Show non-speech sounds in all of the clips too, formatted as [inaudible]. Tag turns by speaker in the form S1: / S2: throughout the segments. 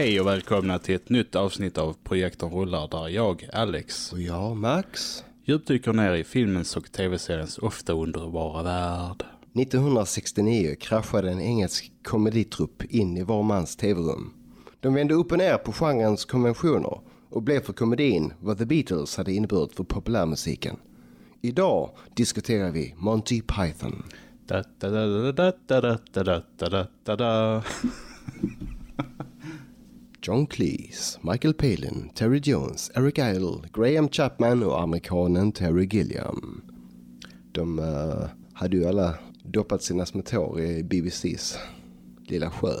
S1: Hej och välkomna till ett nytt avsnitt av Projekten rullar där jag, Alex,
S2: Och jag, Max.
S1: djupdyker ner i filmens och tv-seriens ofta underbara värld.
S2: 1969 kraschade en engelsk komeditrupp in i var mans tv-rum. De vände upp och ner på genrens konventioner och blev för komedin vad The Beatles hade inneburit för populärmusiken. Idag diskuterar vi Monty Python.
S1: Da, da, da, [laughs]
S2: John Cleese, Michael Palin, Terry Jones, Eric Idle, Graham Chapman och amerikanen Terry Gilliam. De eh, hade ju alla doppat sina små tår i BBCs lilla sjö.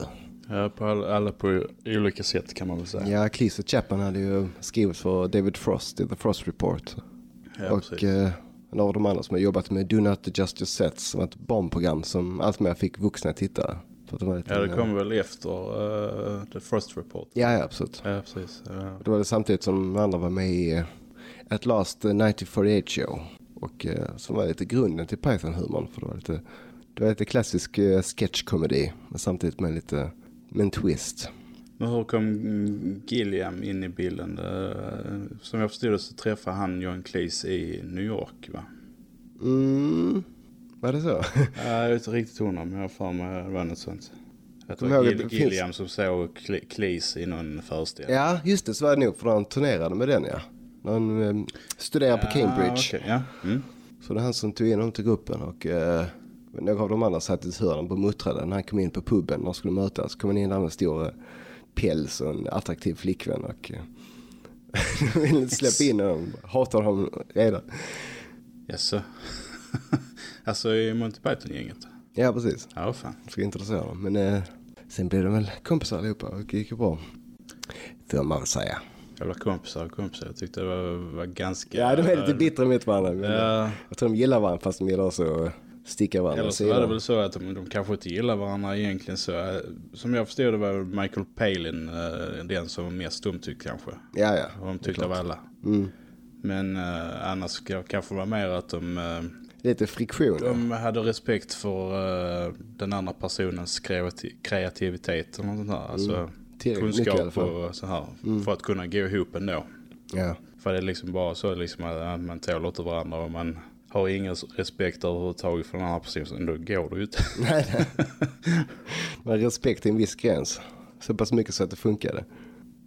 S1: Ja, på alla, alla på olika sätt kan man väl säga.
S2: Ja, Cleese och Chapman hade ju skrivit för David Frost i The Frost Report.
S1: Ja,
S2: och
S1: precis.
S2: eh, en av de andra som har jobbat med Do Not Adjust Your Sets som ett barnprogram som allt mer fick vuxna tittare. För det var lite,
S1: Ja, det
S2: eh,
S1: kom väl efter uh, The Frost Report.
S2: Ja, ja, absolut.
S1: Ja, precis. Ja.
S2: Det var det samtidigt som andra var med i eh, At Last the 1948 Show. Och eh, som var lite grunden till Python-humorn. För det var lite, det var lite klassisk uh, sketchkomedi. Men samtidigt med lite med en twist.
S1: Men hur kom Gilliam in i bilden? Eh, Som jag förstod det så träffade han John Cleese i New York va?
S2: Mm, var det så?
S1: Ja, jag är inte riktigt hundra men jag har för mig det var något sånt. Jag tror Gil-
S2: det
S1: Gilliam som såg Cle- Cleese i någon föreställning.
S2: ja, just det. Så var det nog. För han turnerade med den, ja. När han eh, studerade på Cambridge.
S1: okej, ja. Mm.
S2: Så det är han som tog in honom till gruppen och eh, några av de andra satt i hörnen på muttrade när han kom in på puben och skulle mötas. kom han in där med en stor eh, päls och en attraktiv flickvän och [laughs] de ville inte släppa in honom. Hatar honom redan.
S1: Jaså? [laughs] alltså i Monty Python-gänget?
S2: Ja, precis.
S1: Ja, fan.
S2: Jag ska introducera dem. Men eh, sen blev de väl kompisar allihopa och det gick ju bra. Får man väl säga.
S1: Jävla kompisar och kompisar. Jag tyckte det var, var ganska...
S2: Ja, de är lite bittra mot varandra. Men,
S1: Ja.
S2: eh, Jag tror de gillar varandra fast de gillar också att sticka varandra.
S1: Eller så var det väl så att de, de kanske inte gillar varandra egentligen så. eh, Som jag förstod det var Michael Palin eh, den som var mest omtyckt kanske.
S2: Ja, ja.
S1: Och omtyckt av alla.
S2: Mm.
S1: Men eh, annars kanske var mer att de, eh,
S2: Lite friktion.
S1: de hade respekt för eh, den andra personens kreati- kreativitet och sånt där. Alltså
S2: alla
S1: kunskap och så här. För att kunna gå ihop ändå.
S2: Ja.
S1: För det är liksom bara så liksom att man tål inte varandra och man har ingen respekt överhuvudtaget för den andra personen. Då går det ju inte. [laughs]
S2: Nej, nej. Men respekt till en viss gräns. Så pass mycket så att det funkade.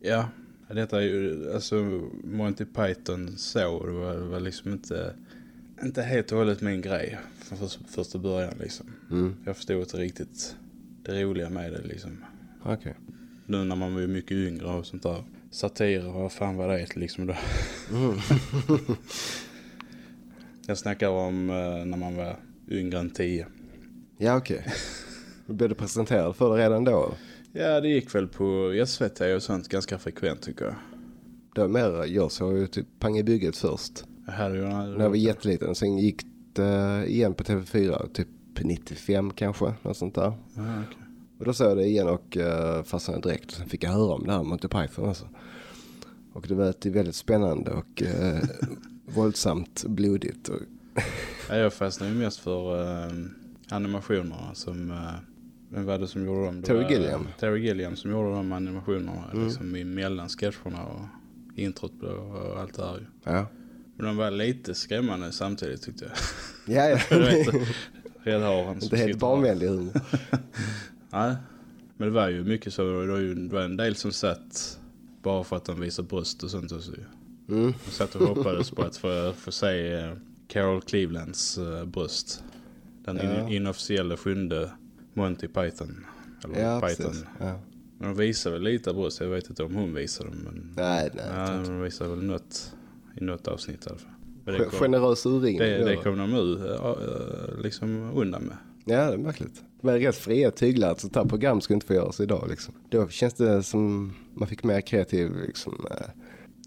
S1: Ja, detta är ju, alltså Monty Python så, det var, det var liksom inte, inte helt och hållet min grej från först, första början liksom.
S2: Mm.
S1: Jag förstod inte riktigt det roliga med det liksom.
S2: Okej.
S1: Nu när man var mycket yngre och sånt där. Satir, vad fan var det liksom då?
S2: Mm. [laughs]
S1: Jag snackar om eh, när man var yngre än tio.
S2: Ja, okej. Då blev du presenterad för det redan då?
S1: Ja, det gick väl på SVT och sånt ganska frekvent tycker jag.
S2: Det var mer, jag såg ju typ Pang i bygget först.
S1: Ju
S2: När jag var jätteliten. Sen gick det igen på TV4. Typ 95 kanske. Något sånt där.
S1: Ja, okej.
S2: Och då såg jag det igen och uh, fastnade direkt. Sen fick jag höra om det här Monty Python alltså. Och det var väldigt spännande och uh, [laughs] våldsamt blodigt. Och, [laughs]
S1: Ja, jag fastnade ju mest för eh, animationerna som... Eh, vem var det som gjorde dem? Det
S2: Terry
S1: var,
S2: Gilliam.
S1: Terry Gilliam som gjorde de animationerna. Liksom i mellan sketcherna och introt och allt det här
S2: ja.
S1: Men de var lite skrämmande samtidigt tyckte jag.
S2: Ja, ja. [laughs]
S1: Du vet, Räddharen som
S2: Inte helt barnvänlig humor. [laughs]
S1: Nej, men det var ju mycket så. Det var, ju, en del som satt bara för att de visade bröst och sånt. Och så.
S2: Mm.
S1: De satt och hoppades på att få, få se eh, Carol Clevelands eh, bröst. Den
S2: Ja.
S1: inofficiella sjunde Monty Python. Eller
S2: Ja,
S1: Python.
S2: precis. Ja.
S1: Men de visade väl lite bröst. Jag vet inte om hon visade dem. Men
S2: Nej, nej.
S1: ja,
S2: jag
S1: de visade väl något, i något avsnitt i alla fall. Men det kom,
S2: Generös urringning.
S1: det, det kom de ut äh, liksom undan med.
S2: Ja, det är märkligt. Var rätt fria tyglar. Ett sånt här program skulle inte få göras idag. Liksom. Då känns det som man fick mer kreativ liksom, eh,
S1: Ja,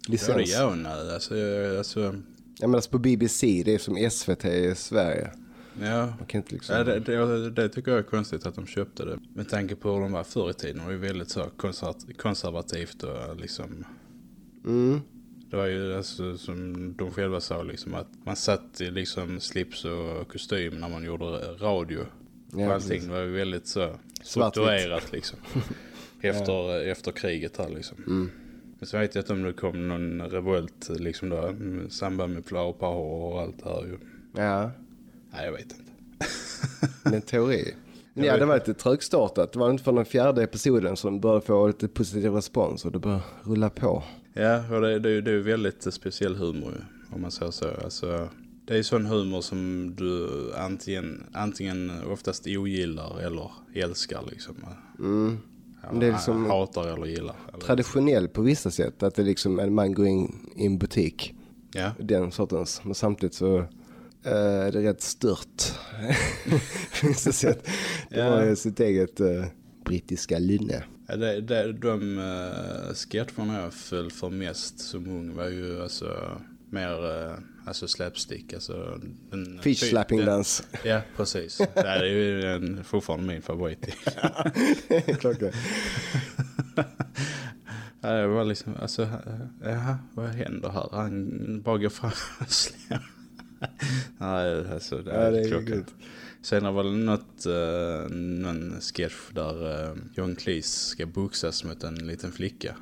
S1: det
S2: licens.
S1: gör hon. Alltså, jag- alltså,
S2: Jag menar, alltså på BBC, det är som SVT i Sverige.
S1: ja.
S2: Man kan inte liksom...
S1: Ja, det, det, det tycker jag är konstigt att de köpte det. Med tanke på hur de var förr i tiden. Det var ju väldigt så konservat- konservativt och liksom...
S2: Mm.
S1: Det var ju alltså, som de själva sa liksom att man satt i liksom slips och kostym när man gjorde radio.
S2: Ja,
S1: allting
S2: precis.
S1: var ju väldigt så strukturerat liksom. [laughs] Efter, efter kriget här liksom. Men så vet jag inte om det kom någon revolt liksom då. i Samband med Power och allt det här ju.
S2: Ja,
S1: Nej, jag vet inte.
S2: det är en teori. [laughs]
S1: Jag
S2: Ja, det var lite trögstartat. Det var inte för den fjärde episoden som började få lite positiv respons och det började rulla på.
S1: Ja, och det, det, är ju- det är ju väldigt speciell humor ju, om man säger så. Alltså, det är sån humor som du antingen, antingen oftast ogillar eller älskar liksom.
S2: Mm. Det är liksom-
S1: Hatar eller gillar. Eller,
S2: Traditionell på vissa sätt. Att det är liksom en man går in i en butik.
S1: ja,
S2: Den sortens. Men samtidigt så eh, är det rätt stört. [laughs] [laughs] på vissa sätt. Det
S1: Ja.
S2: har ju sitt eget eh, brittiska lynne.
S1: Ja, det, det, de uh, sketcherna jag föll för mest som ung var ju alltså mer uh, alltså slapstick. Alltså, den,
S2: Fish slapping
S1: den-
S2: dance.
S1: Ja, precis. [laughs] det är ju en, fortfarande min favorit.
S2: Klockan. [laughs]
S1: Ja, det [laughs] var liksom, alltså, jaha, vad händer här? Han bara går fram och slår. Nej, alltså det
S2: Ja,
S1: är,
S2: det är
S1: klockan.
S2: grymt.
S1: Sen var det något, uh, någon sketch där uh, John Cleese ska boxas mot en liten flicka.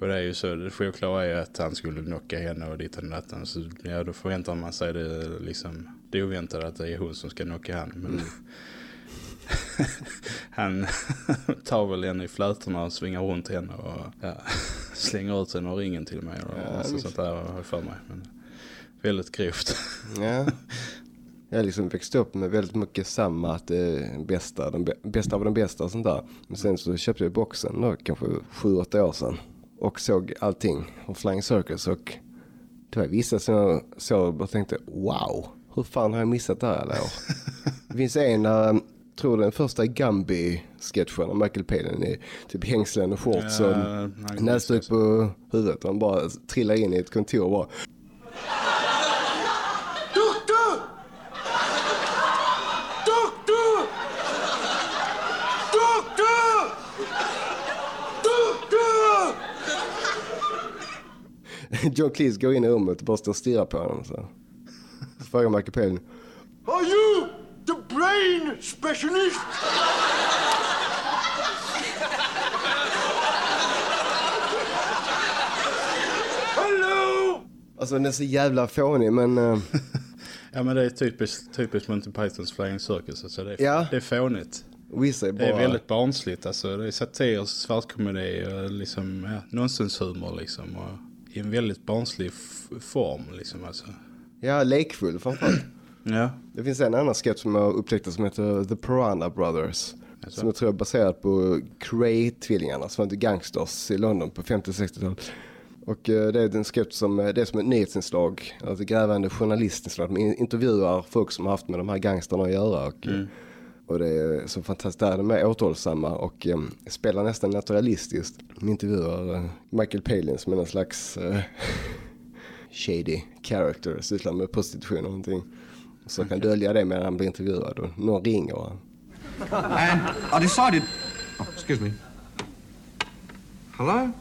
S1: Och det är ju så, det självklara är att han skulle knocka henne och dit och datten. Så ja, då förväntar man sig det liksom, det oväntade att det är hon som ska knocka han. Men [laughs] han [laughs] tar väl henne i flätorna och svingar runt henne och ja, [laughs] slänger ut henne och ringen till mig. Och
S2: Ja,
S1: så,
S2: visst.
S1: sånt där har jag för mig. Men väldigt grovt.
S2: Ja. Jag liksom växt upp med väldigt mycket samma, att det är bästa, bä- bästa av de bästa och sånt där. Men sen så köpte jag boxen då, kanske sju, åtta år sedan. Och såg allting och Flying Circus och det var vissa som jag såg och bara tänkte wow, hur fan har jag missat det här alla år? [laughs] det finns en jag tror den första Gumby-sketchen av Michael Palin i typ hängslen och shorts och näsduk på huvudet. Han bara trillar in i ett kontor och bara [laughs] John Cleese går in i rummet och bara står och stirrar på honom. Så, så frågar Michael Palin.
S3: Are you the brain specialist? Hello!
S2: Alltså den är så jävla fånig men... eh, [laughs]
S1: Ja men det är typiskt, typiskt Monty Pythons Flying Circus. Alltså det, är,
S2: Ja.
S1: det är fånigt.
S2: bara...
S1: Det är väldigt barnsligt. Alltså, det är satir, svartkomedi och liksom, ja, nonsenshumor liksom. Och I en väldigt barnslig form liksom. Alltså.
S2: Ja, lekfull framförallt. [clears throat]
S1: Ja,
S2: Det finns en annan sketch som jag upptäckte som heter The Piranha Brothers.
S1: Alltså.
S2: Som jag tror är baserad på Cray-tvillingarna som var gangsters i London på 50-60-talet. Och eh, det är en sketch som, eh, det är som ett nyhetsinslag, alltså grävande journalistinslag. De intervjuar folk som har haft med de här gangsterna att göra. Och, eh, och det är så fantastiskt, där de är återhållsamma och eh, spelar nästan naturalistiskt. De intervjuar eh, Michael Palin som är någon slags eh, [laughs] shady character, sysslar med prostitution och någonting. Så kan dölja det medan han blir intervjuad och någon ringer och han
S4: And I decided. Oh, excuse me. Hello?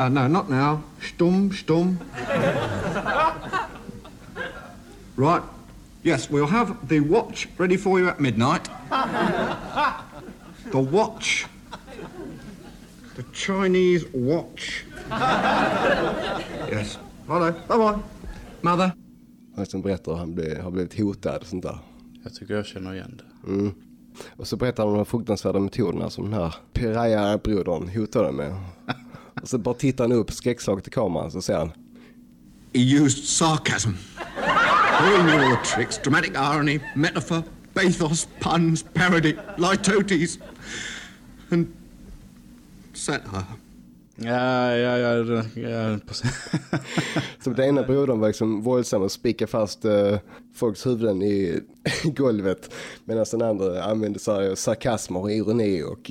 S4: Uh, no, not now. Stum, stum. [laughs] right. Yes, we'll have the watch ready for you at midnight. The watch. The Chinese watch. yes. Hello. Bye bye. Mother.
S2: Han som berättar att han blir, har blivit hotad och sånt där.
S1: jag tycker jag känner igen det.
S2: Mm. Och så berättar han om de fruktansvärda metoderna som den här Piraya-brodern hotade med. [laughs] Och så bara tittar han upp skräckslaget till kameran så säger han
S4: He used sarcasm. All your tricks, dramatic irony, metaphor, bathos, puns, parody, litotes, and satire.
S1: Ja, ja, ja. det- ja precis. [laughs]
S2: Så den ena brodern var liksom våldsam och spikade fast uh, folks huvuden i [laughs] golvet. Medan den andra använde sig av sarkasmer och ironi och... [laughs]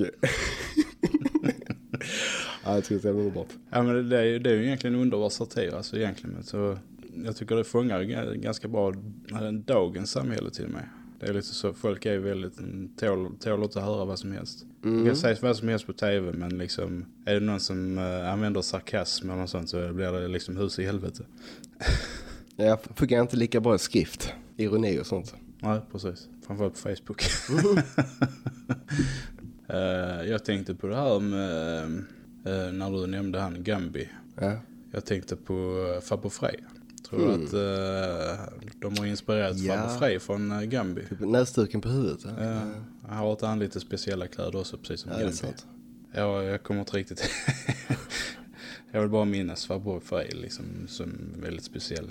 S2: ja, jag tycker det är underbart.
S1: ja, men det, är, ju- det är ju egentligen underbar satir alltså egentligen. Så jag tycker det fångar ganska bra dagens samhälle till och med. Det är lite så, folk är ju väldigt, mm, tål, tål inte att höra vad som helst. Det kan sägas vad som helst på tv men liksom är det någon som uh, använder sarkasm eller något sånt så blir det liksom hus i helvete. [laughs]
S2: Jag funkar inte lika bra i skrift, ironi och sånt.
S1: Nej, precis. Framförallt på Facebook. [laughs] Eh, jag tänkte på det här med, eh, när du nämnde han Gambi.
S2: Ja.
S1: Jag tänkte på uh, Farbror Frej. Tror du att eh, de har inspirerat.
S2: Ja.
S1: Farbror Frej från uh, Gambi?
S2: Typ näsduken på huvudet. Ja,
S1: Ja, han har han lite speciella kläder också, precis som
S2: ja
S1: Gambi? Ja, jag kommer inte riktigt... [laughs] jag vill bara minnas Farbror Frej liksom, som väldigt speciell.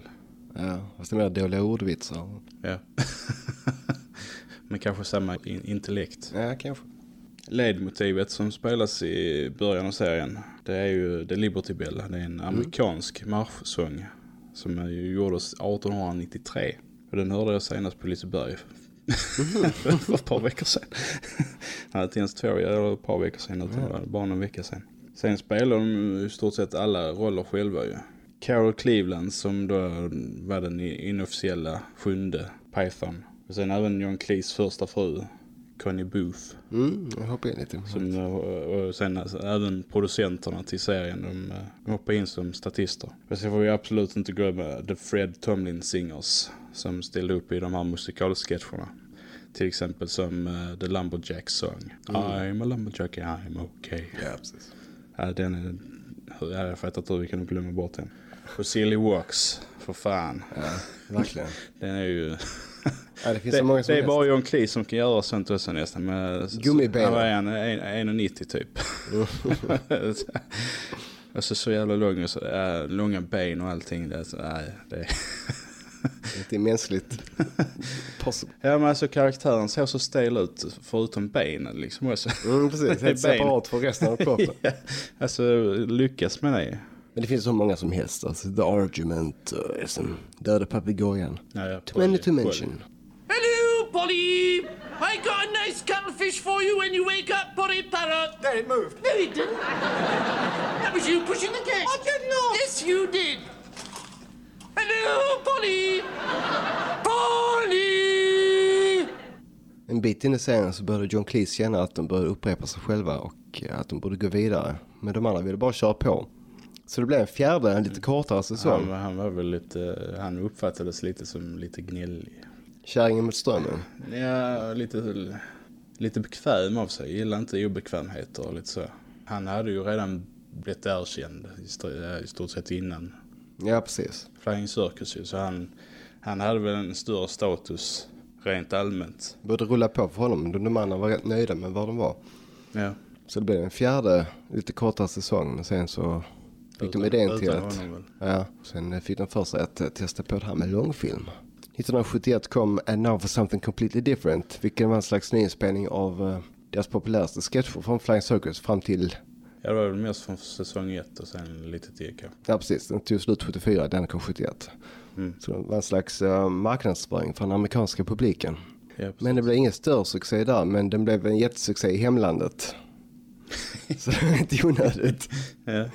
S2: Ja, fast det är mer dåliga ordvitsar.
S1: Ja. [laughs] Men kanske samma in- intellekt.
S2: Ja, kanske.
S1: Ledmotivet som spelas i början av serien, det är ju The Liberty Bell. Det är en amerikansk marschsång som är ju gjordes 1893. Och den hörde jag senast på Liseberg för [laughs] ett par veckor sedan. [laughs] Nej, inte ens två, eller ett par veckor sedan, utan var bara någon vecka sedan. Sen spelar de i stort sett alla roller själva ju. Carol Cleveland som då var den inofficiella sjunde Python. Och sen även John Cleese första fru, Connie Booth.
S2: Mm, jag hoppar in lite.
S1: Som, och, och sen alltså, även producenterna till serien, de, eh, de hoppar in som statister. Och sen får vi absolut inte glömma The Fred Tomlin Singers som ställde upp i de här musikalsketcherna. Till exempel som uh, The Lumberjack Song. I'm a lumberjack, I'm okay.
S2: Ja, precis.
S1: Ja, den är, ja, jag fattar inte hur vi kan glömma bort den. Och Silly Walks, för fan.
S2: Ja, verkligen. [laughs]
S1: Den är ju... [laughs]
S2: Ja, det
S1: Det, det är bara John Cleese som kan göra sånt också nästan. Med,
S2: Gummibenen.
S1: Han en- 1,90 typ. [laughs] alltså så jävla lång och så, äh, långa ben och allting. Det, är så, nej, det. [laughs]
S2: Är mänskligt.
S1: Ja men alltså karaktären ser så stel ut förutom benen liksom också.
S2: Mm, precis. Helt separat från resten av kroppen.
S1: ja, alltså lyckas med det.
S2: Men det finns så många som helst. Alltså, The Argument, uh, som Döda papegojan.
S1: Ja, ja,
S2: Too many to
S1: Polly,
S2: mention.
S5: Hello, Polly! I got a nice cuttlefish for you when you wake up, Polly Parrot.
S3: Then it moved.
S5: No, it didn't. That was you pushing the gas.
S3: I did not.
S5: Yes, you did. Hello, Polly! Polly!
S2: En bit in i serien så började John Cleese känna att de började upprepa sig själva och att de borde gå vidare. Men de andra ville bara köra på. Så det blev en fjärde, en lite kortare säsong.
S1: Han, han var väl lite, han uppfattades lite som lite gnällig.
S2: Kärringen mot strömmen.
S1: Ja, lite, lite bekväm av sig. Gillar inte obekvämheter och lite så. Han hade ju redan blivit erkänd i st- i stort sett innan
S2: Ja, precis.
S1: Flying Circus ju. Så han, han hade väl en större status rent allmänt.
S2: Började rulla på för honom. De andra var rätt nöjda med var de var.
S1: Ja.
S2: Så det blev en fjärde, lite kortare säsong. Men sen så fick de
S1: Utan-
S2: idén till att... Ja, sen fick de för sig att eh, testa på det här med långfilm. 1971 kom And Now for Something Completely Different, vilken var en slags nyinspelning av eh, deras populäraste sketcher från Flying Circus fram till,
S1: Ja, det var väl mest från säsong ett och sen lite till kanske.
S2: ja precis, den tog slut 74, den kom 71. Så det var en slags uh, marknadsföring för den amerikanska publiken.
S1: Ja.
S2: Men det blev ingen större succé där, men den blev en jättesuccé i hemlandet. [laughs] Så det är inte onödigt.
S1: Ja.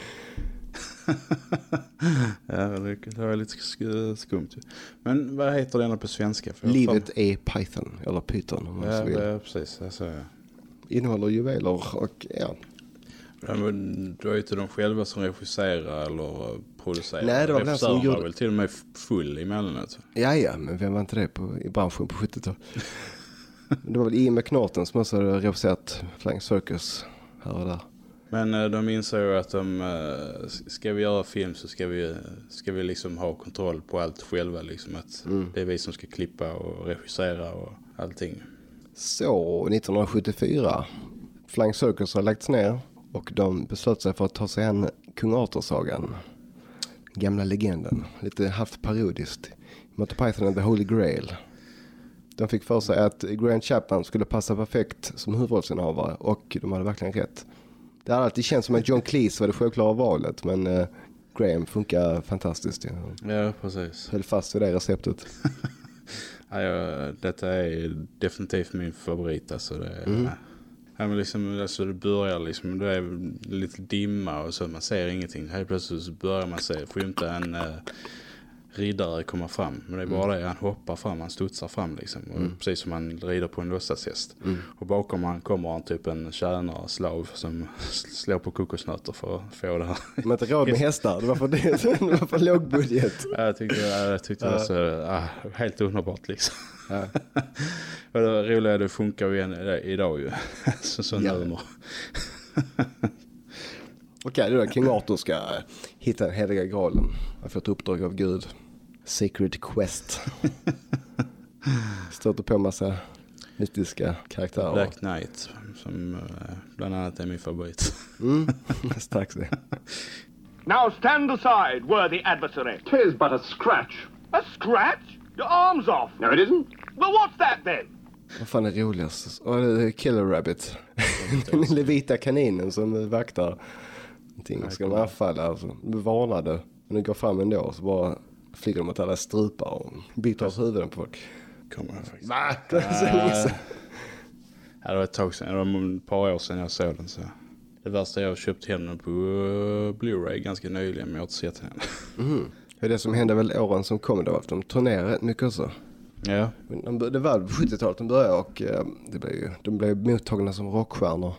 S1: [laughs] ja, det var lite sk- skumt. Men vad heter den på svenska? För
S2: Livet är Python, eller Python om man
S1: Ja,
S2: så vill.
S1: ja, precis. Alltså,
S2: Innehåller juveler och ja.
S1: ja, men det var ju inte de själva som regisserade eller producerade.
S2: Nej, det var han som gjorde-
S1: väl till och med full emellanåt.
S2: Ja, ja, men vem var inte det på, i branschen på 70-talet? [laughs] det var väl Ian McNaughton som också hade regisserat Flying Circus här och där.
S1: Men eh, de insåg ju att de, eh, ska vi göra film så ska vi, ska vi liksom ha kontroll på allt själva. Liksom att det är vi som ska klippa och regissera och allting.
S2: Så 1974, Flying Circus har lagts ner och de beslöt sig för att ta sig an Kung Arthur-sagan. Gamla legenden, lite halvt parodiskt. Monty Python and the Holy Grail. De fick för sig att Grant Chapman skulle passa perfekt som huvudrollsinnehavare och de hade verkligen rätt. Det hade alltid känts som att John Cleese var det självklara valet men eh, Graham funkar fantastiskt. Jag
S1: Ja, precis.
S2: höll fast vid det receptet. [laughs]
S1: Ja, detta är definitivt min favorit. Alltså det,
S2: Mm.
S1: ja, men liksom, alltså det börjar liksom, det är lite dimma och så, man ser ingenting. Helt plötsligt så börjar man se, skymta en, eh, riddare komma fram. Men det är bara det, han hoppar fram, han studsar fram liksom. Och Precis som han rider på en låtsashäst. Och bakom han kommer han typ en tjänare, slav, som slår på kokosnötter för att få det här.
S2: De har inte råd med hästar, det var för, det, det var för låg budget.
S1: Jag tyckte, jag tyckte det var så, ah, helt underbart liksom. [laughs] och det roliga är det funkar ju än idag ju. [laughs] så, sån
S2: Ja.
S1: humor.
S2: Okej, det är då King Arthur ska hitta den heliga graalen. Han har fått uppdrag av Gud. Secret Quest. [laughs] Stöter på massa mystiska karaktärer.
S1: Black Knight, som eh, bland annat är min favorit.
S2: Mm, [laughs] strax det.
S6: Now stand aside, worthy adversary.
S7: Tis but a scratch.
S6: A scratch? Your arm's off.
S7: No, it isn't.
S6: Well, what's that then?
S2: Vad fan är roligast? Oh, det är Killer Rabbit. [laughs] Den lilla vita kaninen som vaktar någonting. Ska de anfalla? Alltså, de varnade. Men de går fram ändå så bara flyger de mot alla strupar och biter av huvuden på folk.
S1: Kommer jag faktiskt.
S2: Va? Det är så länge sedan.
S1: Ja, det var ett tag sedan, det var ett par år sedan jag såg den. Så. Det värsta jag har köpt hem den på eh, Blu-ray ganska nyligen men jag har inte sett den.
S2: Det är det som hände väl åren som kom då. Att de turnerade rätt mycket också.
S1: ja,
S2: de, det var på 70-talet de började och eh, det blev, de blev mottagna som rockstjärnor.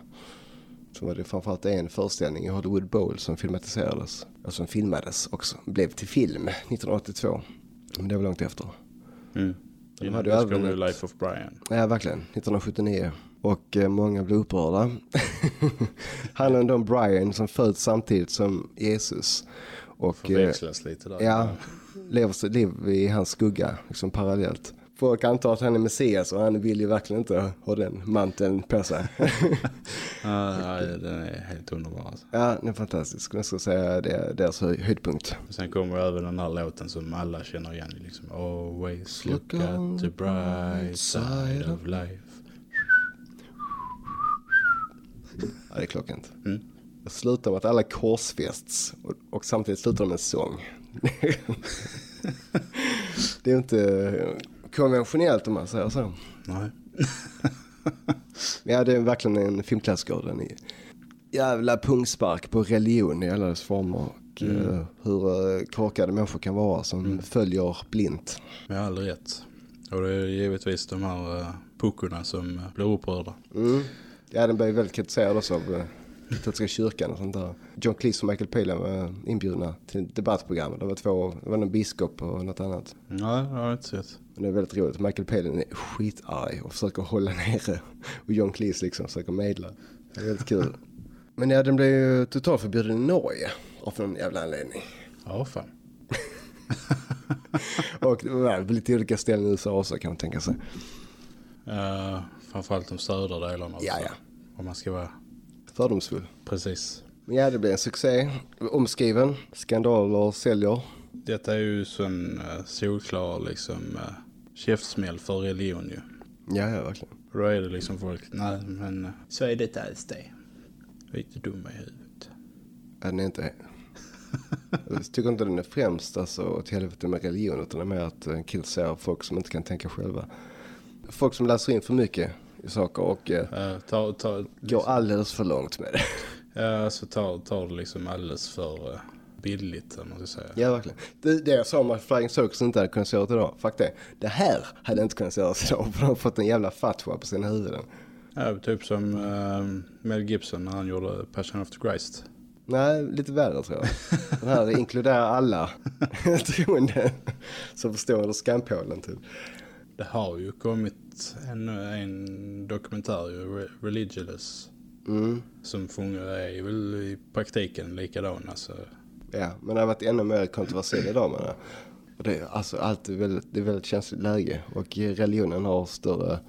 S2: Så var det framförallt en föreställning i Hollywood Bowl som filmatiserades. Och som filmades också. Blev till film 1982. Men det var långt efter.
S1: mm.
S2: De
S1: Innan
S2: hade ju även
S1: Life of Brian.
S2: Ja, verkligen. 1979. Och eh, många blev upprörda. Handlar ändå om Brian som föds samtidigt som Jesus. Och, eh,
S1: Förväxlas lite där.
S2: Ja, lever sitt liv i hans skugga, liksom parallellt. Folk antar att han är Messias och han vill ju verkligen inte ha den manteln på sig. [laughs] [laughs]
S1: Ja, den är helt underbar alltså.
S2: ja, den är fantastisk. Jag skulle säga det är deras höj- höjdpunkt.
S1: Sen kommer även den här låten som alla känner igen. Liksom, Always look, at the bright side of life.
S2: Ja, det är klockrent.
S1: Mm.
S2: Det slutar med att alla korsfästs och, och samtidigt slutar de med en sång. [laughs] det är inte konventionellt om man säger så.
S1: Nej.
S2: Ja, det är verkligen en filmklassiker. Den är jävla pungspark på religion i alla dess former. Och eh, hur eh, korkade människor kan vara som följer blint.
S1: Med all rätt. Och det är givetvis de här uh, puckorna som blir upprörda.
S2: Mm. Ja, den blev väldigt kritiserad också av katolska kyrkan och sånt där. John Cleese och Michael Palin var inbjudna till debattprogrammet. Det var två, det var en biskop och något annat.
S1: Nej, det har jag inte sett.
S2: Men det är väldigt roligt. Michael Palin är skitarg och försöker hålla nere. Och John Cleese liksom försöker medla. Det är väldigt kul. Men ja, den blev ju totalförbjuden i Norge. Av någon jävla anledning.
S1: Ja, fan. [laughs]
S2: Och det var lite olika ställen i USA också kan man tänka sig.
S1: Uh, framförallt de södra delarna.
S2: Ja, ja.
S1: Om man ska vara
S2: Fördomsfull.
S1: precis.
S2: Ja, det blev en succé. Omskriven. Skandaler säljer.
S1: Detta är ju sån uh, solklar liksom uh, käftsmäll för religion ju.
S2: Ja, ja, verkligen.
S1: Och då är det liksom folk, nej men uh, så är det inte alls det. Inte dumma i huvudet.
S2: Ja, den är inte... Jag tycker inte den är främst alltså åt helvete med religion utan det är mer att uh, kritiserar folk som inte kan tänka själva. Folk som läser in för mycket saker och uh,
S1: ta, ta,
S2: går alldeles för långt med det. [laughs]
S1: Ja, så tar, tar det liksom alldeles för uh, billigt, om man ska säga.
S2: Ja, verkligen. Det, det jag sa om att Flying Circus inte hade kunnat se ut idag. Fakta är, det här hade inte kunnat se ut idag för de har fått en jävla fatwa på sina huvuden.
S1: Ja, typ som uh, Mel Gibson när han gjorde Passion of the Christ.
S2: Nej, lite värre tror jag. Den här [laughs] inkluderar alla [laughs] troende som förstår skampålen typ.
S1: Det har ju kommit en, en dokumentär, ju, Re- Religious,
S2: Mm.
S1: som fungerar är väl i praktiken likadan. Alltså,
S2: Ja, men det har varit ännu mer kontroversiellt idag menar jag. Och det är alltså allt är väldigt, det är väldigt känsligt läge och religionen har större...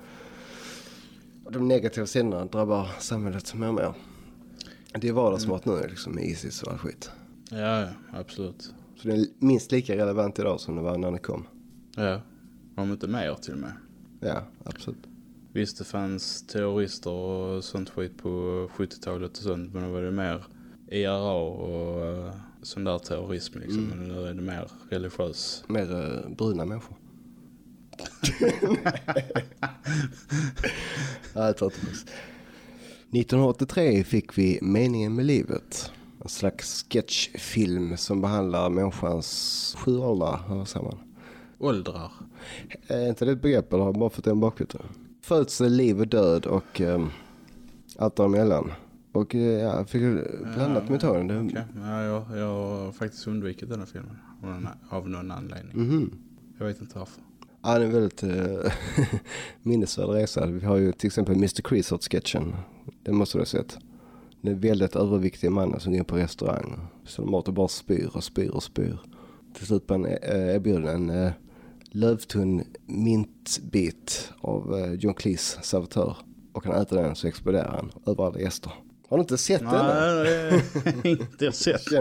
S2: De negativa sidorna drabbar samhället mer och mer. Det är vardagsmat nu liksom med Isis och all skit.
S1: ja, ja, absolut.
S2: Så det är minst lika relevant idag som det var när det kom.
S1: Ja, om inte mer till och med.
S2: Ja, absolut.
S1: Visst, det fanns terrorister och sånt skit på 70-talet och sånt, men då var det mer IRA och uh, sån där terrorism liksom. Men nu är det mer religiös.
S2: Mer uh, bruna människor. [laughs] Nej, jag tar tillbaks. 1983 fick vi Meningen med livet. En slags sketchfilm som behandlar människans sju åldrar, hur säger man?
S1: Åldrar.
S2: Är inte det ett begrepp eller har bara fått en bakfoten? Födsel, liv och död och um, allt däremellan. Och eh, ja, jag fick blandat med tåren. Det,
S1: Okej, ja, jag, jag har faktiskt undvikit den här filmen. Av någon, anledning.
S2: Mhm.
S1: Jag vet inte varför.
S2: Ja, det är en väldigt uh, [laughs] minnesvärd resa. Vi har ju till exempel Mr. Creasort-sketchen. Den måste du ha sett. Den väldigt överviktiga mannen som går in på restaurang. Så de mat och bara spyr och spyr och spyr. Till slut blir han eh, erbjuden en uh, lövtunn mintbit av uh, John Cleese servitör. Och han äter den så exploderar han över alla gäster. Har du inte sett den?
S1: Nej, [laughs] inte jag sett.
S2: Du?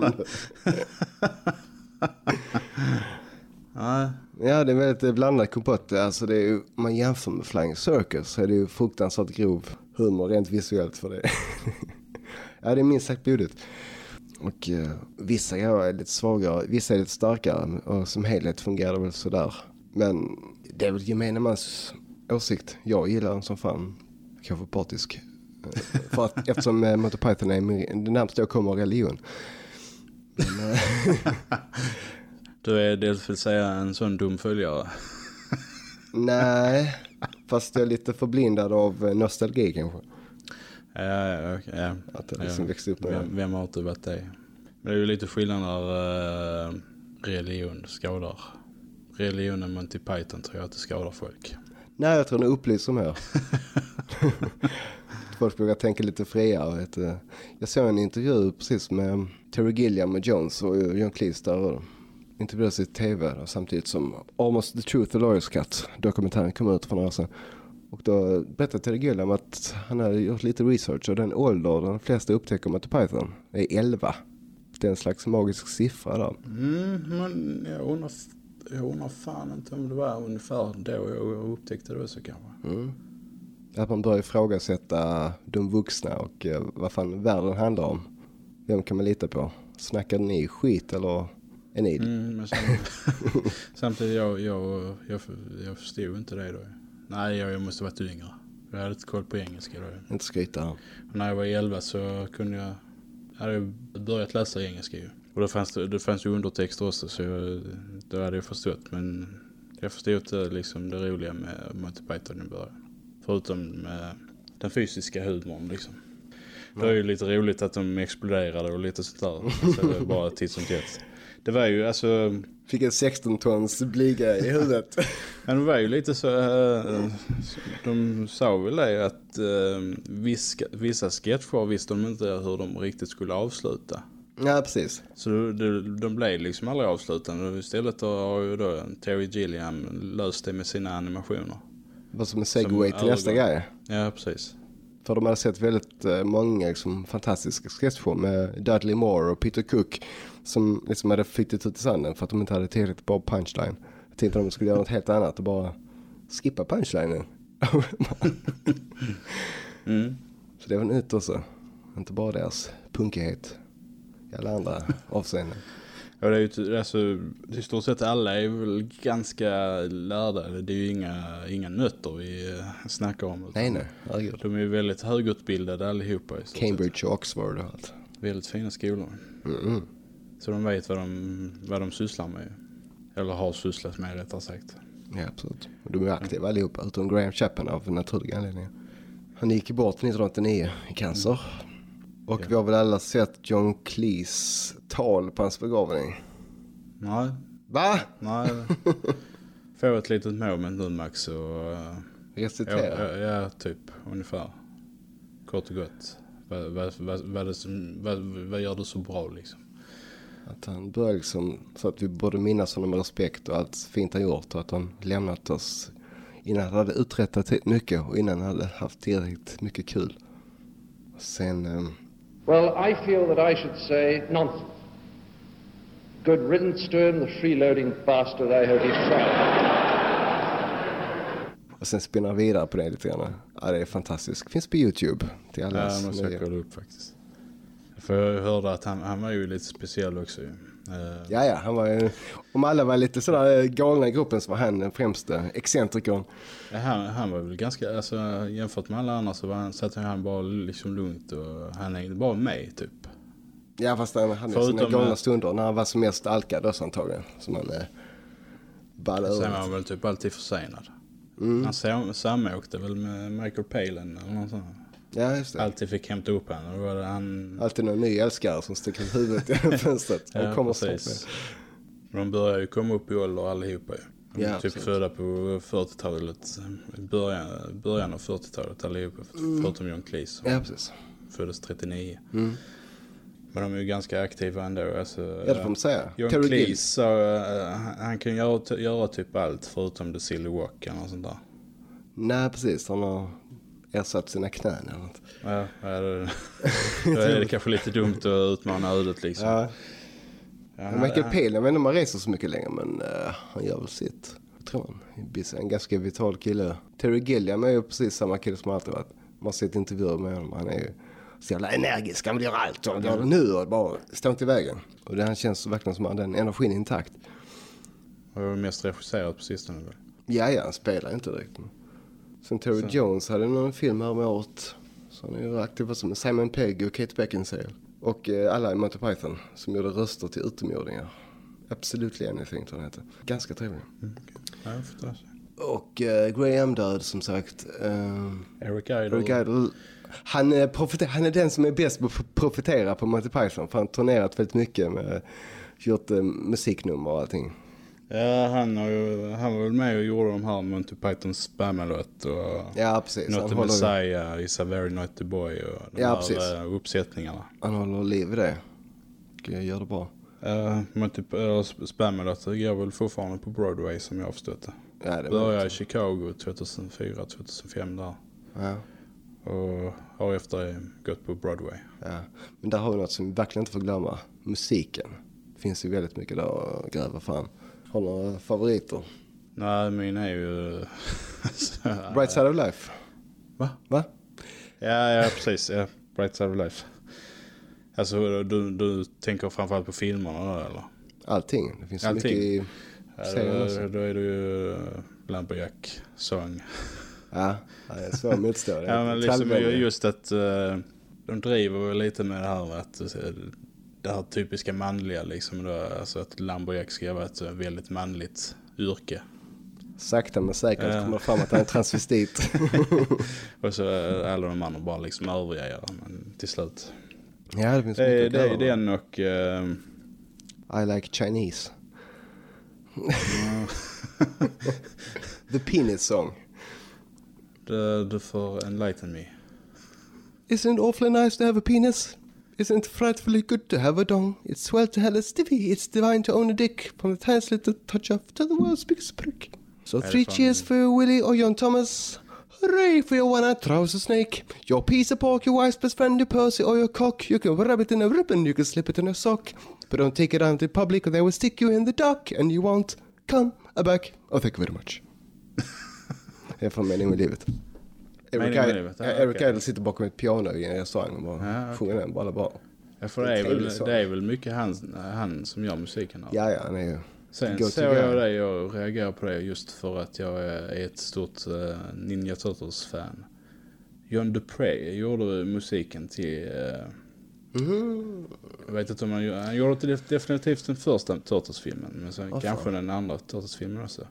S1: Nej,
S2: Ja, det är en väldigt eh, blandad kompott. Alltså det är ju, om man jämför med Flying Circus så är det ju fruktansvärt grov humor rent visuellt för det. [laughs] ja, det är minst sagt blodigt. Och eh, vissa är lite svagare, vissa är lite starkare och som helhet fungerar det väl sådär. Men det är väl gemene mans åsikt. Jag gillar den som fan. Kanske partisk. Eh, för att, eftersom eh, Monty Python är det närmaste jag kommer religion. Men, eh, [laughs]
S1: du är dels vill säga en sån dum följare.
S2: Nej, fast jag är lite förblindad av eh, nostalgi kanske.
S1: Ja, ja, ja.
S2: Att jag liksom växte upp
S1: vem, vem har inte varit det? Men det är ju lite skillnad när uh, religion skadar. Religionen Monty Python tror jag att det skadar folk.
S2: Nej, jag tror den upplyser mer. [laughs] Folk brukar tänka lite friare. Vet du. Jag såg en intervju precis med Terry Gilliam och Jones och John Cleese där. och Intervjuades i tv då, samtidigt som Almost the Truth, The Lawyer's Cut, dokumentären kom ut för några år sedan. Och då berättade Terry Gilliam att han hade gjort lite research och den ålder de flesta upptäcker Monty Python är 11. Det är en slags magisk siffra där.
S1: Mm, men jag undrar, jag undrar fan inte om det var ungefär då jag upptäckte det så kanske.
S2: Att man börjar ifrågasätta de vuxna och eh, vad fan världen handlar om. Vem kan man lita på? Snackar ni skit eller är ni
S1: Mm, men sam [laughs] samtidigt, jag, jag, jag, jag förstod inte det då. Nej, jag, måste varit yngre. Jag hade inte koll på engelska då.
S2: inte skryta?
S1: Och när jag var 11 så kunde jag, hade jag börjat läsa engelska ju. Och då fanns det, det fanns ju undertexter också så jag, då hade jag förstått. Men jag förstod inte liksom det roliga med Monty Python i början. Förutom med den fysiska humorn liksom. Det är ju lite roligt att de exploderade och lite sånt där. Så det är bara titt som tätt. Det var ju alltså,
S2: Fick en 16 tons blyga i huvudet. [laughs]
S1: men det var ju lite så, eh, de sa väl det att eh, vissa, sketcher visste de inte hur de riktigt skulle avsluta.
S2: ja, precis.
S1: Så de, de blev liksom aldrig avslutande. Istället har ju då Terry Gilliam löst det med sina animationer.
S2: Vad som en segway
S1: Som
S2: till nästa grej.
S1: Ja, precis.
S2: För de hade sett väldigt eh, många liksom, fantastiska sketcher med Dudley Moore och Peter Cook som liksom hade flyttat ut i sanden för att de inte hade tillräckligt bra punchline. Jag tänkte att de skulle göra något helt annat och bara skippa punchlinen. [laughs]
S1: Mm.
S2: Så det var nytt också. Inte bara deras punkighet i alla andra avseenden.
S1: Ja, det är ju alltså, i stort sett alla är väl ganska lärda. Det är ju inga, inga nötter vi eh, snackar om.
S2: Nej, nej, herregud.
S1: De är ju väldigt högutbildade allihopa.
S2: Cambridge och Oxford och allt.
S1: Väldigt fina skolor.
S2: Mm.
S1: Så de vet vad de, vad de sysslar med. Eller har sysslat med rättare sagt.
S2: Ja, absolut. Och de är aktiva allihopa, utom Graham Chapman av naturliga anledningar. Han gick ju bort 1989 i cancer. Och vi har väl alla sett John Cleese tal på hans begravning.
S1: Nej,
S2: Va?
S1: nej. [laughs] Få ett litet moment nu Max och... Ja,
S2: Recitera.
S1: ja, ja, typ ungefär. Kort och gott. Vad, vad, vad, vad, vad gör du så bra liksom?
S2: Att han började liksom, så att vi borde minnas honom med respekt och allt fint han gjort och att han lämnat oss innan han hade uträttat mycket och innan han hade haft tillräckligt mycket kul. Och sen, ehm,
S7: Well, I feel that I should say nonsense. Good riddance to him, the freeloading bastard. I hope he's sorry.
S2: och sen spinner han vidare på det lite grann. Ja, det är fantastiskt. Finns på YouTube till
S1: Ja, måste jag
S2: nöje.
S1: kolla upp faktiskt. För jag hörde att han, han var ju lite speciell också ju. Eh,
S2: Ja, ja, han var ju, om alla var lite sådär eh, galna i gruppen så var han den främste excentrikern.
S1: Ja, han, han var väl ganska, alltså jämfört med alla andra så var han, satt han bara liksom lugnt och han hängde bara med typ.
S2: Ja fast han hade
S1: Förutom,
S2: sina galna
S1: eh,
S2: stunder när han var som mest alkad också antagligen. Som han eh, ballade
S1: Sen var han väl typ alltid försenad.
S2: Mm.
S1: Han sam- samåkte väl med Michael Palin eller något sånt.
S2: Ja just det.
S1: Alltid fick hämta upp honom. Var han...
S2: Alltid någon ny älskare som sticker ut huvudet genom [laughs] fönstret.
S1: Ja,
S2: kommer
S1: precis. De börjar ju komma upp i ålder allihopa. De
S2: Ja,
S1: typ
S2: absolut.
S1: födda på 40-talet. Början, början av 40-talet allihopa. Förutom John Cleese.
S2: Mm. Ja precis.
S1: Föddes 39.
S2: Mm.
S1: Men de är ju ganska aktiva ändå. Alltså,
S2: Ja det får man säga.
S1: John
S2: Terry.
S1: Cleese så, eh, han- kan göra, göra typ allt förutom The Silly Walk eller sånt där.
S2: Nej precis. Han har ersatt sina knän eller något.
S1: Ja, ja, det, [laughs] då är det kanske lite dumt att utmana ödet liksom.
S2: Ja.
S1: Ja,
S2: Michael Palin, jag vet inte om han reser så mycket längre men eh, han gör väl sitt. Jag tror han. är En ganska vital kille. Terry Gilliam är ju precis samma kille som alltid varit. Man har sett intervjuer med honom. Han är ju så jävla energisk. Han vill göra allt och han gör det nu och bara står inte i vägen. Och det han känns verkligen som att den energin är intakt.
S1: Har ju mest regisserat på sistone?
S2: Ja, ja, han spelar inte direkt. Sen Terry Jones hade någon film här med året. Så han är ju aktiv som Simon Pegg och Kate Beckinsale. Och eh, alla i Monty Python som gjorde röster till utomjordingar. Absolutely anything tror jag heter. Ganska trevlig.
S1: Förstår.
S2: Och eh, Graham död som sagt. Uh,
S1: Eric Idle.
S2: Eric Idle. Han, eh, profiter- han är den som är bäst på att profitera på Monty Python. För han har turnerat väldigt mycket med, gjort eh, musiknummer och allting.
S1: Ja, han, har ju, han var väl med och gjorde de här Monty Pythons Spamalot och
S2: Ja, precis.
S1: Not the Messiah, Is a very naughty boy och de
S2: Ja,
S1: här eh, uppsättningarna.
S2: han håller liv i det. Jag gör det bra.
S1: Uh, Monty, uh, Spamalot går väl fortfarande på Broadway som jag har förstått det.
S2: Ja, det
S1: Började i Chicago 2004-2005 där.
S2: Ja,
S1: Och har efter gått på Broadway.
S2: ja. Men där har vi något som vi verkligen inte får glömma. Musiken. Det finns ju väldigt mycket där att gräva fram. Har du några favoriter?
S1: Nej, min är ju... [laughs]
S2: Bright Side of Life.
S1: Va?
S2: Va?
S1: Ja, ja precis. Ja. Bright Side of Life. Alltså du, du tänker framförallt på filmerna där eller?
S2: Allting. Det finns så
S1: Allting.
S2: mycket i
S1: Ja,
S2: serien
S1: då,
S2: också.
S1: då är det ju Lumberjack sång.
S2: Ja, ja, det är motstå. Är
S1: Ja men liksom just att uh, de driver lite med det här med att uh, det här typiska manliga liksom. Då, alltså att Lumberjack ska vara ett uh, väldigt manligt yrke.
S2: Sakta men säkert kommer det fram att han är transvestit. [laughs]
S1: Och så uh, alla de andra bara liksom överger men till slut.
S2: ja, det finns
S1: Det är,
S2: mycket
S1: det
S2: att
S1: är
S2: gräva
S1: den och... Uh,
S2: I like Chinese. [laughs] The Penis Song.
S1: du, du får enlighten me.
S2: Isn't it awfully nice to have a penis? Isn't it frightfully good to have a dong? It's swell to have a stiffy. It's divine to own a dick. From the tiniest little touch of to the world's biggest prick. So three cheers for Willie or John Thomas. Hooray for your one-eyed trouser snake. Your piece of pork, your wife's best friend, your Percy or your cock. You can rub it in a ribbon, you can slip it in a sock. But don't take it out in public or they will stick you in the dock and you won't come back. Oh, thank you very much. det är från Mening med livet. Eric, Idle, Eric sitter bakom ett piano i en restaurang och bara
S1: Ja,
S2: sjunger den bara bra.
S1: Ja, för
S2: Det är
S1: väl, det är väl mycket han, han som gör musiken.
S2: Ja, ja, han är ju...
S1: Sen såg jag det och reagerade på det just för att jag är ett stort uh, Ninja Turtles-fan. John Dupré gjorde musiken till... eh. Jag vet inte om han, han gjorde definitivt den första Turtles-filmen. Men sen
S2: Åh,
S1: kanske
S2: fan.
S1: den andra Turtles-filmen också.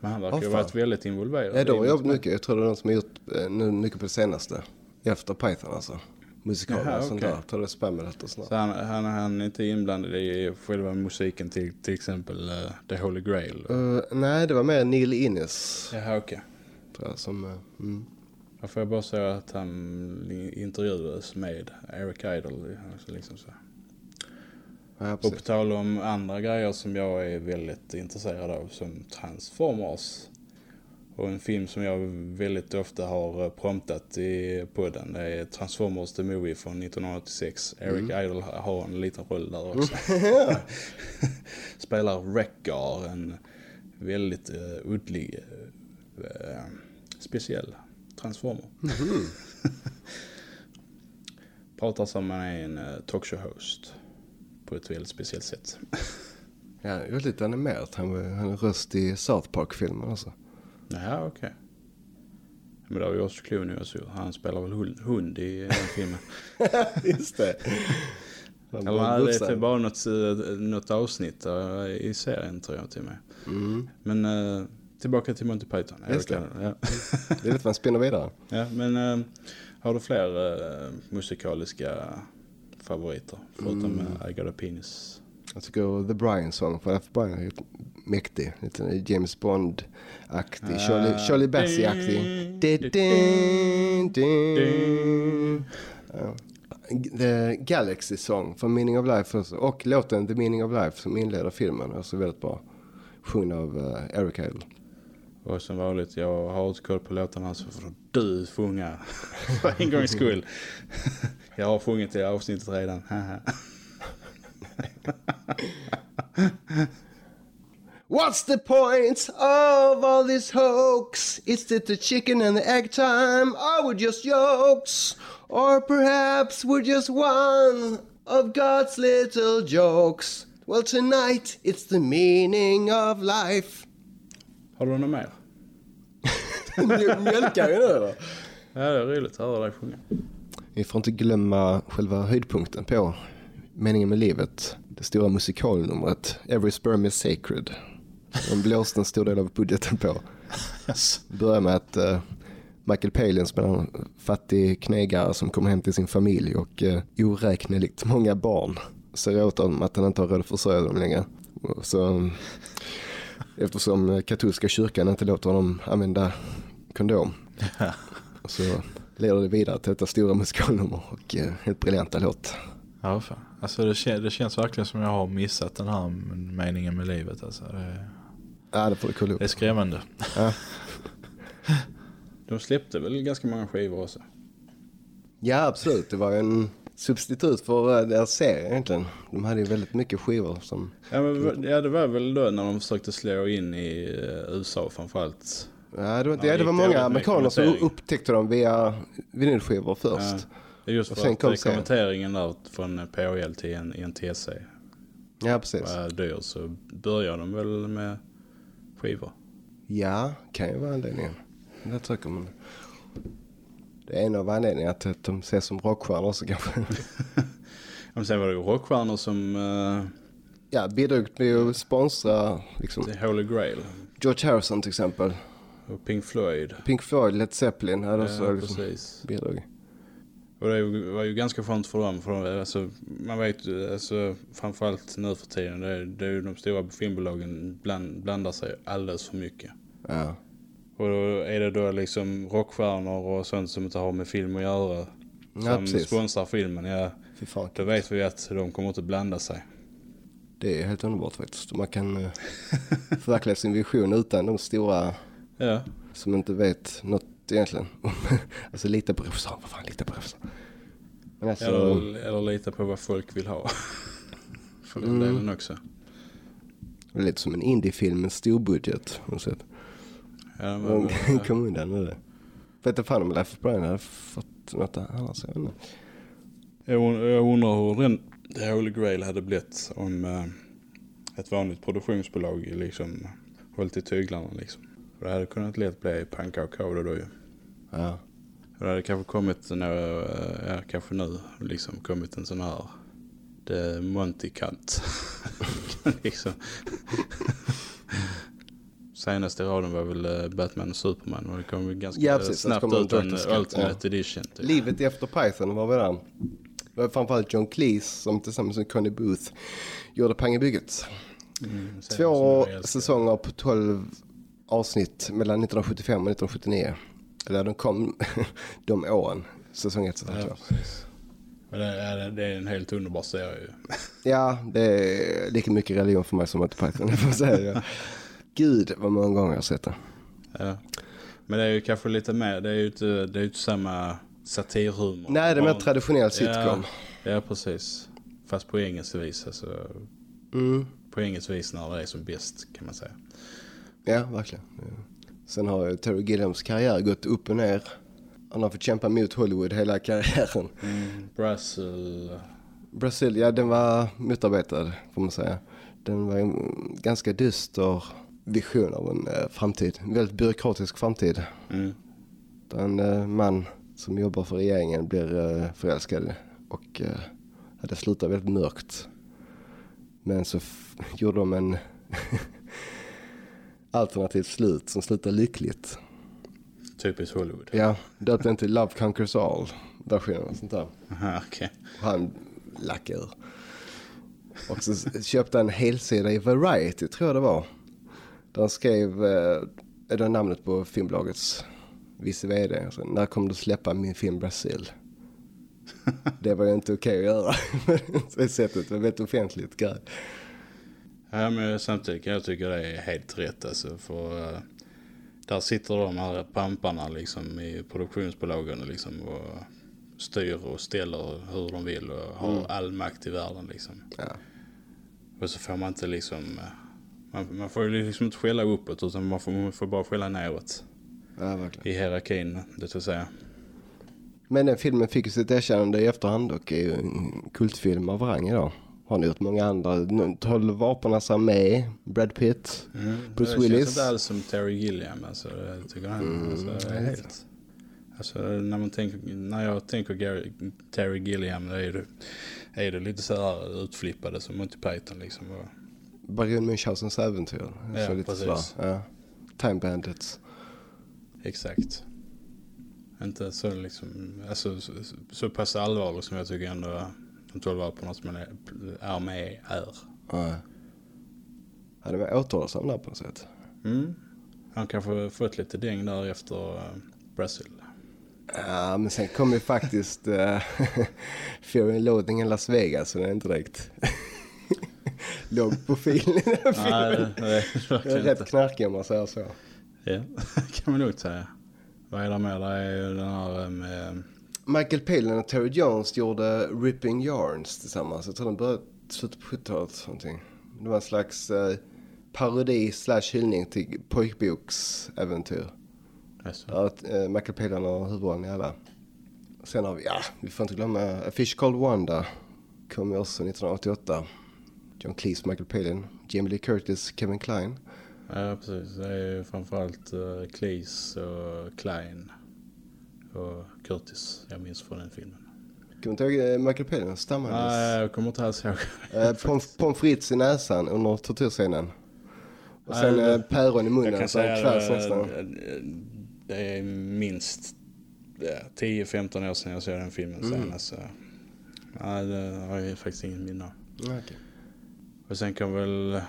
S1: Men han verkar ju ha varit väldigt involverad.
S2: Ja,
S1: i
S2: har jobbat
S1: det.
S2: mycket. Jag tror det är de som har gjort eh, nu mycket på det senaste. Efter Python alltså. Musikaler
S1: Jaha,
S2: och sånt
S1: okej.
S2: där. Jag tror det är Spamalot och sånt
S1: Så han, han, han är inte inblandad i själva musiken till till exempel eh, The Holy Grail.
S2: Uh, nej, det var mer Neil Innes.
S1: Jaha, okej.
S2: Tror jag, som... eh, mm.
S1: Jag får bara säga att han intervjuades med Eric Idle. Alltså liksom så.
S2: Ja,
S1: Och på tal om andra grejer som jag är väldigt intresserad av som Transformers. Och en film som jag väldigt ofta har eh, promptat i podden. Det är Transformers the Movie från 1986. Eric Idle har en liten roll där [laughs] också. [laughs] Spelar Wreck-Gar, en väldigt uh, uddlig, uh, speciell transformer. [laughs] Pratar som han är en uh, talkshow-host på ett väldigt speciellt sätt. [laughs]
S2: Ja, det är väldigt animerat. Han, var- han är röst i South Park-filmen alltså.
S1: Jaha, okej. Men det har ju George Clooney också. Han spelar väl hund, hund i den filmen. [laughs]
S2: Just det. [laughs] Han
S1: Eller
S2: var
S1: det är typ bara något, eh, något avsnitt eh, i serien tror jag till med.
S2: Mm.
S1: Men eh, tillbaka till Monty Python.
S2: Just det.
S1: Ja.
S2: Det är lite man spinner vidare.
S1: ja, men eh, har du fler eh, musikaliska favoriter? Förutom
S2: Mm.
S1: I got a penis.
S2: Jag tycker The Brian Song, för F. Brian är mäktig. Lite James Bond-aktig,
S1: Ah.
S2: Charlie, Charlie Bassey-aktig. The Galaxy Song från Meaning of Life också. och låten The Meaning of Life som inleder filmen. Alltså väldigt bra. Sjungen av uh, Eric Idle.
S1: Och som vanligt, jag har inte koll på låtarna så sjunga [laughs] för en gångs skull. [laughs] jag har sjungit i avsnittet redan. [laughs]
S2: What's the point of all this hoax? Is it the chicken and the egg time? Are we just jokes? Or perhaps we're just one of God's little jokes? Well, tonight it's the meaning of life.
S1: har du något mer?
S2: Mjölkar ju nu då.
S1: Ja, det är roligt att höra dig sjunga.
S2: Vi får inte glömma själva höjdpunkten på meningen med livet. Det stora musikalnumret Every sperm is sacred. De blåste en stor del av budgeten på.
S8: Yes.
S2: börjar med att eh, Michael Palin spelar en fattig knegare som kommer hem till sin familj och uh, oräkneligt många barn säger åt honom att han inte har råd att försörja dem längre. Så, eftersom eh, katolska kyrkan inte låter honom använda kondom. Och [laughs] så leder det vidare till detta stora musikalnummer och uh, helt briljanta låt.
S8: Ja, fan. Alltså det, kän- det känns verkligen som jag har missat den här meningen med livet. Alltså. Det,
S2: Ja, det får du kolla upp.
S8: det är skrämmande. [laughs]
S1: De släppte väl ganska många skivor också.
S2: Ja, absolut. Det var en substitut för uh, deras serie egentligen. De hade ju väldigt mycket skivor som...
S1: Ja, men, ja, det var väl då när de försökte slå in i eh, USA framförallt.
S2: Ja, det var,
S1: Ja,
S2: det, var många amerikaner som upptäckte dem via vinylskivor först.
S1: Ja, just
S2: Och
S1: för
S2: sen
S1: att eh, kommenteringen där från PHL till en, en TC
S2: Ja, precis.
S1: var dyr så började de väl med skivor.
S2: Ja, kan ju vara anledningen. Det tycker man. Det är en av anledningarna till att de ses som rockstjärnor också kanske. [laughs]
S1: Men sen var det ju rockstjärnor som uh,
S2: Ja, bidrog till att sponsra liksom,
S1: Holy Grail
S2: George Harrison till exempel.
S1: och Pink Floyd.
S2: Pink Floyd, Led Zeppelin hade också
S1: Ja,
S2: liksom,
S1: precis.
S2: bidrag.
S1: Och det var ju ganska skönt för dem. För de, alltså, man vet ju, alltså, framförallt nu för tiden, det är, det är ju de stora filmbolagen bland, blandar sig alldeles för mycket.
S2: Ja.
S1: Och då är det då liksom rockstjärnor och sånt som inte har med film att göra. Som
S2: Ja, precis.
S1: sponsrar filmen. Ja,
S2: Fy fan.
S1: då vet vi att de kommer inte blanda sig.
S2: Det är helt underbart faktiskt. Man kan uh, [laughs] förverkliga sin vision utan de stora
S1: Ja,
S2: som inte vet något egentligen. [laughs] alltså lita på regissören, vad fan lita på regissören. Alltså,
S1: eller, eller lita på vad folk vill ha. [laughs] För den
S2: Mm.
S1: delen också.
S2: det är lite som en indiefilm med stor budget. på något sätt.
S1: Ja, men,
S2: kom undan med det. Vet fan om Life of Brian hade fått något annat. Jag inte.
S1: jag, jag undrar hur den The Holy Grail hade blivit om eh, ett vanligt produktionsbolag liksom hållit i tyglarna liksom. För det hade kunnat lätt bli panka och kåda då ju.
S2: Ja.
S1: Och det hade kanske kommit några, eh, ja kanske nu liksom kommit en sån här The Monty Kant. [laughs] liksom. [laughs] Senaste raden var väl eh, Batman och Superman och det kom väl ganska
S2: Ja, precis.
S1: snabbt ut en Ultimate Edition. Typ.
S2: Livet efter Python var vi där. Det var framförallt John Cleese som tillsammans med Conny Booth gjorde Pang i bygget.
S1: Mm,
S2: Två säsonger på 12 avsnitt mellan 1975 och 1979. Eller de kom [laughs] de åren. Säsong 1 säsong 2.
S1: Ja, precis. Men det, är, det är en helt underbar serie ju.
S2: Ja, det är lika mycket religion för mig som att Python. [laughs] Jag får säga. Gud vad många gånger jag har sett det.
S1: Ja. Men det är ju kanske lite mer, det är ju inte, det är inte samma satirhumor.
S2: Nej, det är mer traditionell sitcom.
S1: Ja, ja, precis. Fast på engelskt vis, alltså.
S2: Mm.
S1: På engelskt vis när det är som bäst kan man säga.
S2: Ja, verkligen. Ja. Sen har Terry Gilliams karriär gått upp och ner. Han har fått kämpa mot Hollywood hela karriären.
S1: Mm. Brasil,
S2: Brasil, ja den var motarbetad får man säga. Den var ganska dyster vision av en eh, framtid. En väldigt byråkratisk framtid.
S1: mm.
S2: Där en eh, man som jobbar för regeringen blir eh, förälskad och eh, hade slutat väldigt mörkt. Men så [laughs] gjorde de en [laughs] alternativt slut som slutar lyckligt.
S1: Typiskt Hollywood.
S2: Ja, döpte till Love Conquers All. Versionen och sånt där.
S1: Aha.
S2: Och han lackade ur. Och så köpte han en helsida i Variety, tror jag det var. Där han skrev, eh, är det namnet på filmbolagets vice vd. Alltså, när kommer du släppa min film Brasil? [laughs] Det var ju inte okej att göra [laughs] på det sättet. Det var väldigt offentligt grej.
S1: Ja, men samtidigt kan jag tycka det är helt rätt alltså. För eh, där sitter de här pamparna liksom i produktionsbolagen liksom och styr och ställer hur de vill och har all makt i världen liksom.
S2: Ja.
S1: Och så får man inte liksom, eh, man, man får ju liksom inte skälla uppåt utan man får, man får bara skälla neråt
S2: Ja, verkligen.
S1: i hierarkin, det vill säga.
S2: Men den filmen fick ju sitt erkännande i efterhand och är ju en kultfilm av rang idag. Har ni gjort många andra. 12 vapenas armé, Brad Pitt, Bruce
S1: Mm. det känns
S2: Willis.
S1: inte alls som Terry Gilliam alltså, jag tycker han, alltså, är helt. Alltså när man tänker, när jag tänker Gary, Terry Gilliam då är det, är det lite så här utflippade som Monty Python liksom. Och,
S2: Baron Münchhausens äventyr.
S1: Ja,
S2: lite
S1: precis.
S2: Ja. Time Bandits.
S1: exakt. Inte så liksom, alltså så, så pass allvarlig som jag tycker ändå de 12 vapnen som en armé är.
S2: Ja. Ja, det var återhållsam där på något sätt.
S1: Mm. Han kanske fått lite däng där efter uh, Brasil.
S2: Ja, men sen kom ju faktiskt [laughs] uh, Fear and Loathing i Las Vegas, så det är inte direkt [laughs] låg profil i den här
S1: Nej,
S2: filmen.
S1: det, är
S2: rätt knarkig om man säger så.
S1: Ja, [laughs] kan man nog säga. Vad är det mer? Det är ju den här med...
S2: Michael Palin och Terry Jones gjorde Ripping Yarns tillsammans. Jag tror de började slutet på 70-talet. någonting. Det var en slags eh, parodi slash hyllning till pojkboksäventyr.
S1: Alltså,
S2: Ja, eh, Michael Palin har huvudrollen i alla. Sen har vi, ja, vi får inte glömma A Fish Called Wanda. Kom ju också 1988. John Cleese, Michael Palin, Jamie Lee Curtis, Kevin Kline.
S1: ja, precis. Det är ju framförallt uh, Cleese och Klein och Curtis jag minns från den filmen.
S2: Kommer inte ihåg eh, Michael Palin? Stammandes.
S1: Nej, jag kommer inte alls ihåg.
S2: Eh, pommes [laughs] frites i näsan under tortyrscenen. Och sen
S1: Nej,
S2: eh, päron i
S1: Jag
S2: munnen
S1: kan
S2: så
S1: säga
S2: kvävs
S1: det,
S2: nästan.
S1: det är minst ja, 10-15 år sedan jag såg den filmen senast. Så. Nej, det har jag faktiskt ingen minne av.
S2: Okej.
S1: Och sen kan väl,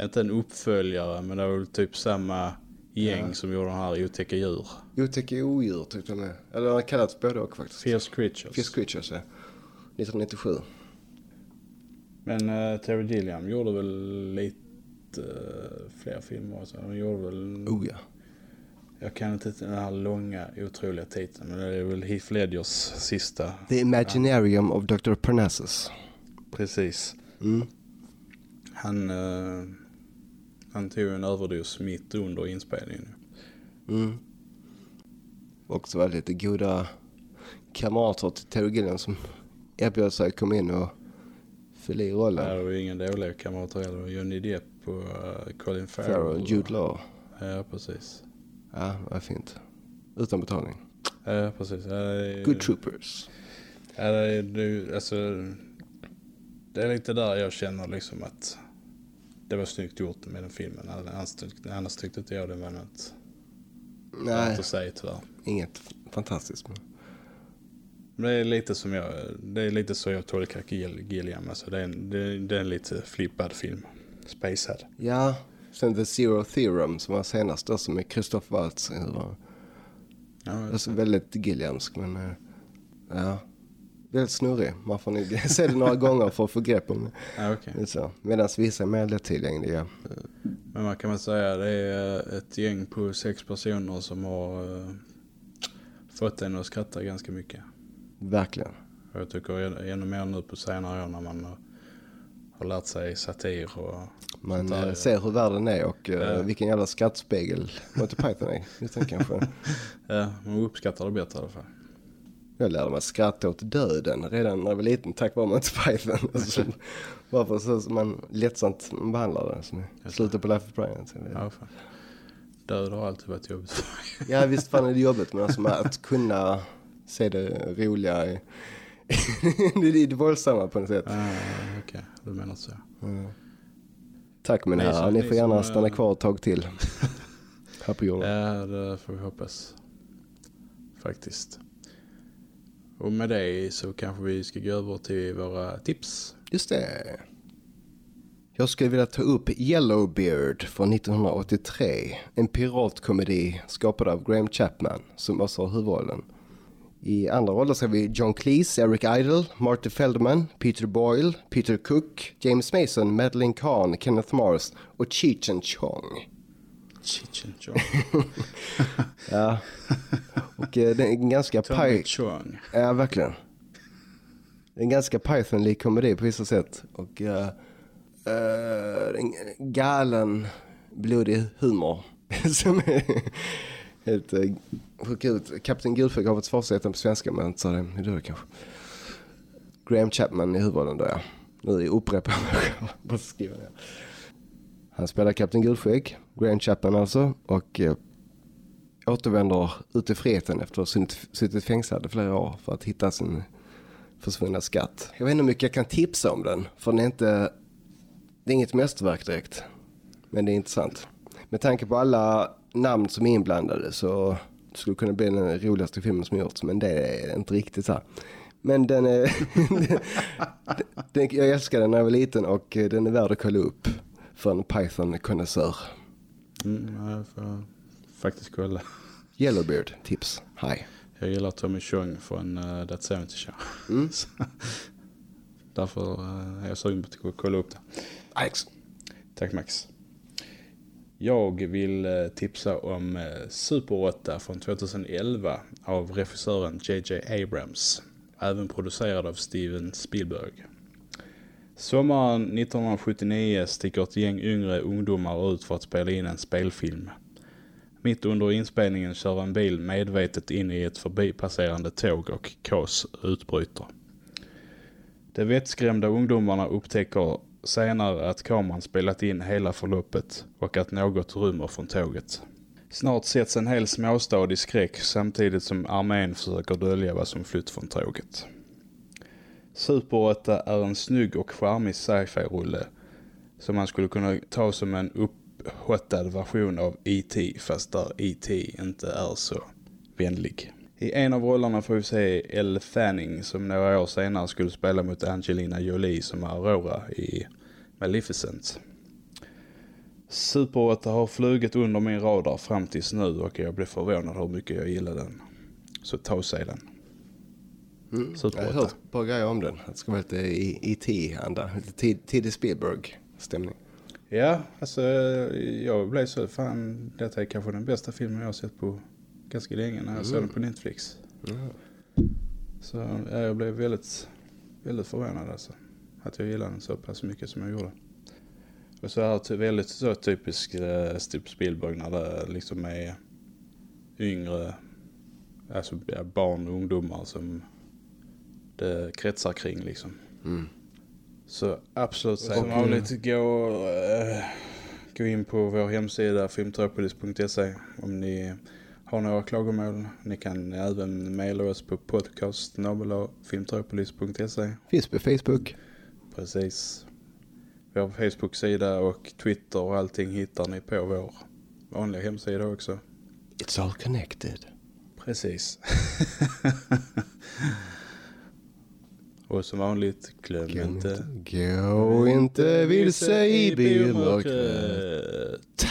S1: inte en uppföljare, men det var väl typ samma gäng som gjorde den här Otäcka djur.
S2: Otäcka odjur tyckte jag med. Eller det kallats både och faktiskt.
S1: Fierce Creatures.
S2: Fierce Creatures ja. 1997.
S1: Men uh, Terry Gilliam gjorde väl lite uh, fler filmer också. Han gjorde väl,
S2: Oh ja.
S1: jag kan inte den här långa otroliga titeln, men det är väl Heath Ledgers sista.
S2: The Imaginarium of Dr. Parnassus.
S1: Precis.
S2: Mm.
S1: Han, uh, han tog en överdos mitt under inspelningen.
S2: Mm. Också var det lite goda kamrater till Gilliam som erbjöd sig att komma in och fylla i
S1: Det
S2: rollen.
S1: var ju ingen dåliga kamrater heller. Johnny Depp och uh, Colin Farrell.
S2: Farrell, Jude Law.
S1: Ja, precis.
S2: Ja, vad fint. Utan betalning.
S1: Ja, precis. Ja, det är,
S2: Good troopers.
S1: Ja, det är, det, alltså, det är lite där jag känner liksom att det var snyggt gjort med den filmen. Annars, annars tyckte inte jag det var något
S2: Nej,
S1: att säga tyvärr.
S2: inget fantastiskt. Men...
S1: Det är lite som jag, det är lite så jag tolkar Gill, Gilliam. Alltså det, är en, det, det är en lite flippad film. Spacad.
S2: Ja, sen The Zero Theorem som var senast då som är Christoph Waltz huvudrollen.
S1: Ja,
S2: Alltså väldigt Gilliamsk men eh, ja, väldigt snurrig. Man får nog [laughs] se det några gånger för att få grepp om det. är så. Medan vissa är mer lättillgängliga.
S1: Men man kan väl säga det är ett gäng på sex personer som har uh, fått en att skratta ganska mycket.
S2: Verkligen.
S1: Och jag tycker än- ännu mer nu på senare år när man har, lärt sig satir och
S2: Man
S1: där.
S2: eh, ser hur världen är och eh,
S1: Ja.
S2: vilken jävla skattspegel Monty Python är. Just det, kanske. [laughs]
S1: Ja, man uppskattar det bättre i alla fall.
S2: Jag lärde mig att skratta åt döden redan när jag var liten tack vare Monty Python. [laughs] Alltså, varför så som man lättsamt behandlar det. Som i slutet på Life of Brian. Så det-
S1: Ja, fan. Död har alltid varit jobbigt för [laughs] mig.
S2: Ja visst fan är det jobbigt men alltså att kunna se det roliga i, [laughs] det är lite våldsamma på något sätt.
S1: Ah, Okej, du menar så.
S2: Tack mina herrar, ni
S1: ni
S2: får gärna stanna kvar ett tag till. Här på jorden.
S1: Ja, det får vi hoppas. Faktiskt. Och med det så kanske vi ska gå över till våra tips.
S2: Just det. Jag skulle vilja ta upp Yellowbeard från 1983. En piratkomedi skapad av Graham Chapman som också har huvudrollen. I andra roller ser vi John Cleese, Eric Idle, Marty Feldman, Peter Boyle, Peter Cook, James Mason, Madeleine Kahn, Kenneth Mars och Cheech and Chong.
S1: Cheech and Chong. [laughs]
S2: Ja. Och eh, det är en ganska
S1: Tommy. Chong.
S2: Ja, verkligen. Det är en ganska Python-lik komedi på vissa sätt. Och uh, en galen, blodig humor. [laughs] som är helt uh, sjuk ut. Kapten Gulfök har fått svarsheten på svenska, men inte så det är det kanske. Graham Chapman i huvudrollen då, ja. Nu upprepar jag mig [laughs] själv. Han spelar Kapten Guldskägg, Grand Chapman alltså, och eh, återvänder ut i friheten efter att ha suttit- suttit fängslad i flera år för att hitta sin försvunna skatt. Jag vet inte hur mycket jag kan tipsa om den, för den är inte... Det är inget mästerverk direkt, men det är intressant. Med tanke på alla namn som är inblandade så skulle det kunna bli den roligaste filmen som gjorts, men det är inte riktigt så här. Men den är... [laughs] den, jag älskade den när jag var liten och eh, den är värd att kolla upp för en Python-konnässör.
S1: Mm, ja, jag får faktiskt kolla. [laughs]
S2: Yellowbeard, tips. Hi.
S1: Jag gillar Tommy Chong från uh, That 70 Show.
S2: Mm. [laughs]
S1: Därför uh, är jag sugen på att kolla upp det.
S2: Alex.
S1: Tack Max. Jag vill eh, tipsa om Super 8 från 2011 av regissören J.J. Abrams. Även producerad av Steven Spielberg. Sommaren 1979 sticker ett gäng yngre ungdomar ut för att spela in en spelfilm. Mitt under inspelningen kör en bil medvetet in i ett förbipasserande tåg och kaos utbryter. De vettskrämda ungdomarna upptäcker senare att kameran spelat in hela förloppet och att något rymmer från tåget. Snart sätts en hel småstad i skräck samtidigt som armén försöker dölja vad som flytt från tåget. Super 8 är en snygg och charmig sci-fi-rulle som man skulle kunna ta som en upphottad version av E.T. fast där E.T. inte är så vänlig. I en av rollerna får vi se Elle Fanning som några år senare skulle spela mot Angelina Jolie som Aurora i Maleficent. Super 8 har flugit under min radar fram tills nu och jag blev förvånad hur mycket jag gillar den. Så ta sig den. Super
S2: Jag har
S1: 8.
S2: hört bra grejer om den. Det ska vara lite IT-anda. Lite tidig Spielberg-stämning.
S1: Ja, alltså jag blev så, fan detta är kanske den bästa filmen jag har sett på ganska länge när jag såg den på Netflix. Så ja, jag blev väldigt, väldigt förvånad alltså. Att jag gillade den så pass mycket som jag gjorde. Och så är det väldigt så typisk eh, typ Spielberg när det liksom är yngre, alltså barn och ungdomar som det kretsar kring liksom. Så absolut som vanligt gå, eh, gå in på vår hemsida filmtropolis.se om ni har några klagomål. Ni kan även mejla oss på podcast filmtropolis.se.
S2: Finns på Facebook.
S1: Precis. Vi har Facebook-sida och Twitter och allting hittar ni på vår vanliga hemsida också.
S2: It's all connected.
S1: Precis. [laughs] och som vanligt, glöm
S2: Glöm
S1: inte...
S2: gå inte vilse i
S1: bilmörkret.